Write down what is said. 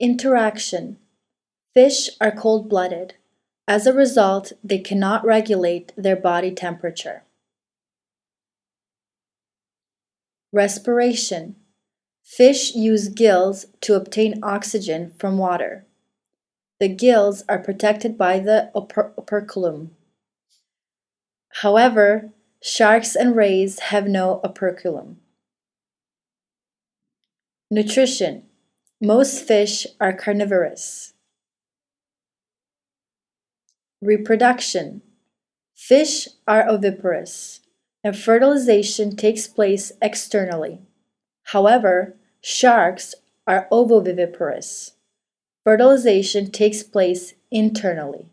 Interaction Fish are cold blooded. As a result, they cannot regulate their body temperature. Respiration Fish use gills to obtain oxygen from water. The gills are protected by the oper- operculum. However, sharks and rays have no operculum. Nutrition Most fish are carnivorous. Reproduction Fish are oviparous, and fertilization takes place externally. However, sharks are ovoviviparous. Fertilization takes place internally.